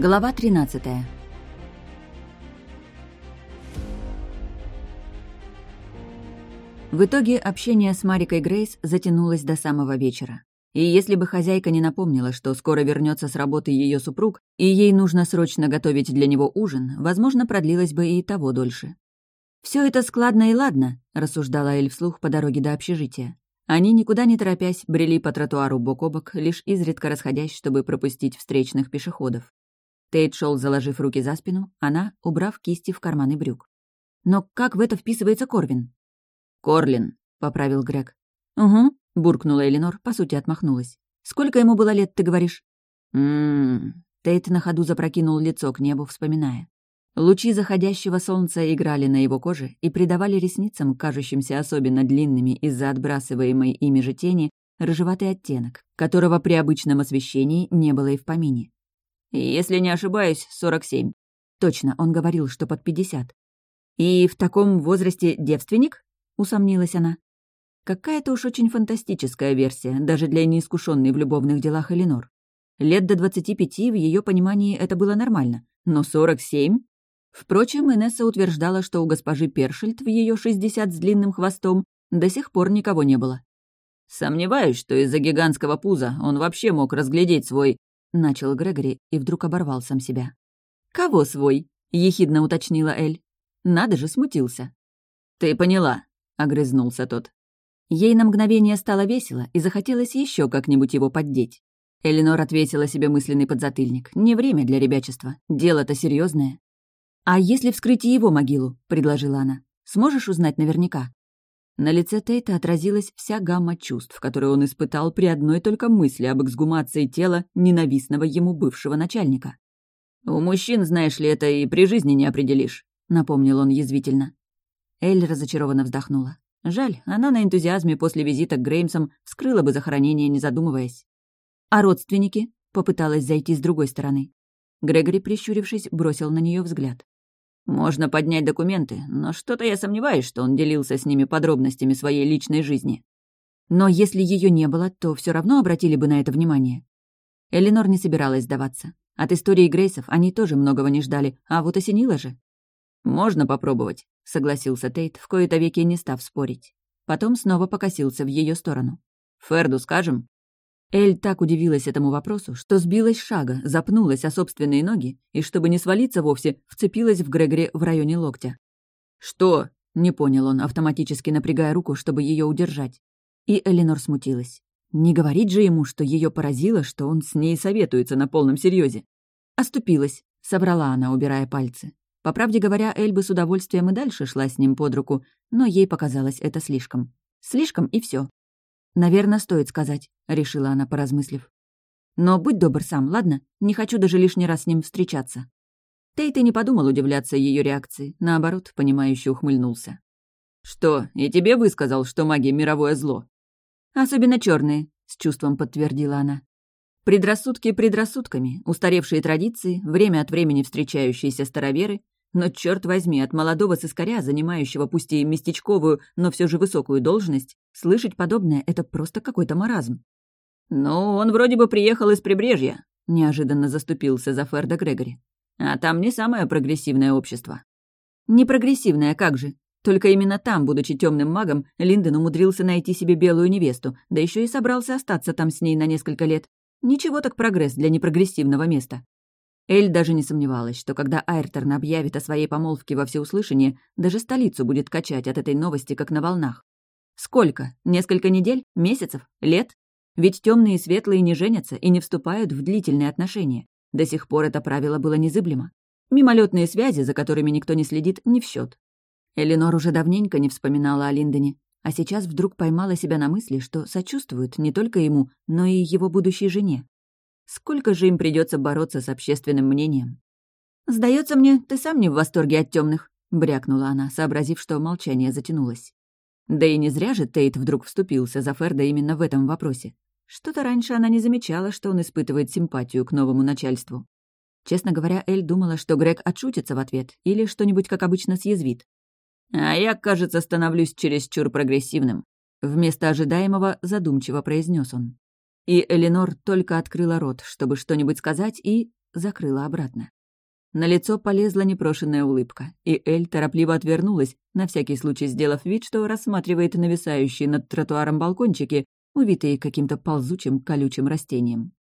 Глава 13 В итоге общение с Марикой Грейс затянулось до самого вечера. И если бы хозяйка не напомнила, что скоро вернется с работы ее супруг, и ей нужно срочно готовить для него ужин, возможно, продлилось бы и того дольше. Все это складно и ладно», — рассуждала Эль вслух по дороге до общежития. Они, никуда не торопясь, брели по тротуару бок о бок, лишь изредка расходясь, чтобы пропустить встречных пешеходов. Тейт шел, заложив руки за спину, она, убрав кисти в карманы брюк. «Но как в это вписывается Корвин?» «Корлин», — поправил Грег. «Угу», — буркнула Эленор, по сути отмахнулась. «Сколько ему было лет, ты говоришь?» «М-м-м». Тейт на ходу запрокинул лицо к небу, вспоминая. Лучи заходящего солнца играли на его коже и придавали ресницам, кажущимся особенно длинными из-за отбрасываемой ими же тени, рыжеватый оттенок, которого при обычном освещении не было и в помине. «Если не ошибаюсь, сорок семь». Точно, он говорил, что под пятьдесят. «И в таком возрасте девственник?» — усомнилась она. Какая-то уж очень фантастическая версия, даже для неискушенной в любовных делах Эленор. Лет до двадцати пяти в ее понимании это было нормально, но сорок семь? Впрочем, Инесса утверждала, что у госпожи Першельд в ее шестьдесят с длинным хвостом до сих пор никого не было. «Сомневаюсь, что из-за гигантского пуза он вообще мог разглядеть свой...» — начал Грегори и вдруг оборвал сам себя. «Кого свой?» — ехидно уточнила Эль. Надо же, смутился. «Ты поняла», — огрызнулся тот. Ей на мгновение стало весело и захотелось еще как-нибудь его поддеть. Эленор ответила себе мысленный подзатыльник. Не время для ребячества. Дело-то серьезное. «А если вскрыть его могилу?» — предложила она. «Сможешь узнать наверняка?» На лице Тейта отразилась вся гамма чувств, которые он испытал при одной только мысли об эксгумации тела ненавистного ему бывшего начальника. «У мужчин, знаешь ли, это и при жизни не определишь», — напомнил он язвительно. Эль разочарованно вздохнула. Жаль, она на энтузиазме после визита к Греймсам вскрыла бы захоронение, не задумываясь. «А родственники?» — попыталась зайти с другой стороны. Грегори, прищурившись, бросил на нее взгляд. Можно поднять документы, но что-то я сомневаюсь, что он делился с ними подробностями своей личной жизни. Но если ее не было, то все равно обратили бы на это внимание. Эленор не собиралась сдаваться. От истории Грейсов они тоже многого не ждали, а вот осенило же. «Можно попробовать», — согласился Тейт, в кои-то веки не став спорить. Потом снова покосился в ее сторону. «Ферду скажем?» Эль так удивилась этому вопросу, что сбилась шага, запнулась о собственные ноги и, чтобы не свалиться вовсе, вцепилась в Грегори в районе локтя. «Что?» — не понял он, автоматически напрягая руку, чтобы ее удержать. И Эленор смутилась. Не говорить же ему, что ее поразило, что он с ней советуется на полном серьезе. Оступилась, собрала она, убирая пальцы. По правде говоря, Эль бы с удовольствием и дальше шла с ним под руку, но ей показалось это слишком. Слишком и все. «Наверное, стоит сказать», — решила она, поразмыслив. «Но будь добр сам, ладно? Не хочу даже лишний раз с ним встречаться». Тейт и не подумал удивляться ее реакции, наоборот, понимающе ухмыльнулся. «Что, и тебе высказал, что магия — мировое зло?» «Особенно черные, с чувством подтвердила она. Предрассудки предрассудками, устаревшие традиции, время от времени встречающиеся староверы, но, черт возьми, от молодого сыскаря, занимающего пусть и местечковую, но все же высокую должность, слышать подобное — это просто какой-то маразм. «Ну, он вроде бы приехал из прибрежья», — неожиданно заступился за Ферда Грегори. «А там не самое прогрессивное общество». «Не прогрессивное, как же? Только именно там, будучи темным магом, Линдон умудрился найти себе белую невесту, да еще и собрался остаться там с ней на несколько лет. Ничего так прогресс для непрогрессивного места. Эль даже не сомневалась, что когда Айрторн объявит о своей помолвке во всеуслышание, даже столицу будет качать от этой новости, как на волнах. Сколько? Несколько недель? Месяцев? Лет? Ведь темные и светлые не женятся и не вступают в длительные отношения. До сих пор это правило было незыблемо. Мимолетные связи, за которыми никто не следит, не в счет. Эленор уже давненько не вспоминала о Линдоне, а сейчас вдруг поймала себя на мысли, что сочувствует не только ему, но и его будущей жене. Сколько же им придется бороться с общественным мнением? Сдается мне, ты сам не в восторге от темных, брякнула она, сообразив, что молчание затянулось. Да и не зря же Тейт вдруг вступился за Ферда именно в этом вопросе. Что-то раньше она не замечала, что он испытывает симпатию к новому начальству. Честно говоря, Эль думала, что Грег отшутится в ответ или что-нибудь, как обычно, съязвит. «А я, кажется, становлюсь чересчур прогрессивным», — вместо ожидаемого задумчиво произнес он. И Эленор только открыла рот, чтобы что-нибудь сказать, и закрыла обратно. На лицо полезла непрошенная улыбка, и Эль торопливо отвернулась, на всякий случай сделав вид, что рассматривает нависающие над тротуаром балкончики, увитые каким-то ползучим колючим растением.